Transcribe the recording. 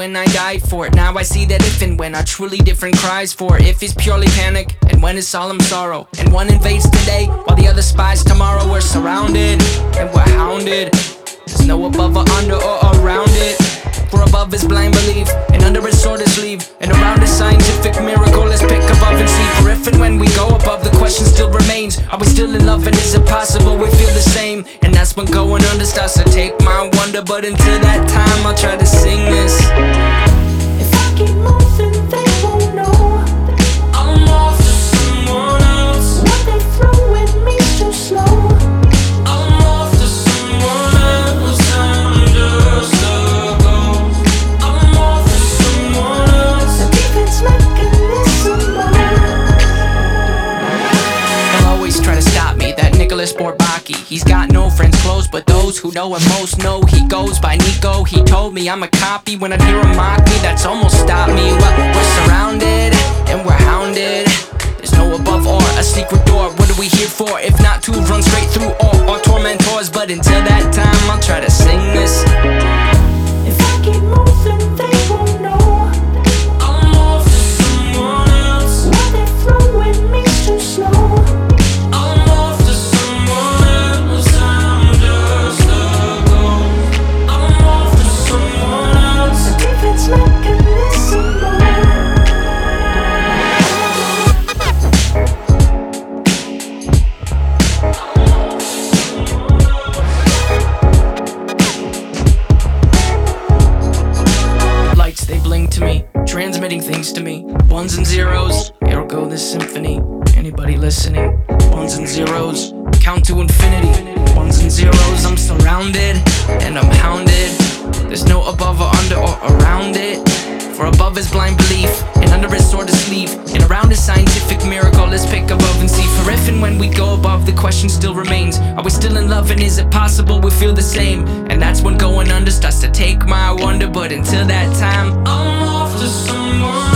when I die for it. Now I see that if and when are truly different cries for it. If it's purely panic, and when is solemn sorrow. And one invades today, while the other spies tomorrow. We're surrounded, and we're hounded. There's no above or under or around it. For above is blind belief, and under is sword is sleeve, and around is scientific miracle. Pick above and see. For if and when we go above, the question still remains: Are we still in love, and is it possible we feel the same? And that's when going under starts to take my wonder. But until that time, I'll try to sing this. If I keep moving, they won't know Nicholas Bourbaki. He's got no friends close, but those who know him most know he goes by Nico. He told me I'm a copy when I hear him mock me, that's almost stopped me. Well, we're surrounded and we're hounded. There's no above or a secret door. What are we here for? If not to run straight through all our tormentors. But until that time, I'll try to sing this. Transmitting things to me. Ones and zeros, here go this symphony. Anybody listening? Ones and zeros, count to infinity. Ones and zeros, I'm surrounded and I'm hounded. There's no above or under or around it. For above is blind belief, and under is sword is sleeve, and around is scientific miracle. Let's pick above and see. For if and when we go above, the question still remains: Are we still in love, and is it possible we feel the same? And that's when going under starts to take my wonder. But until that time, to someone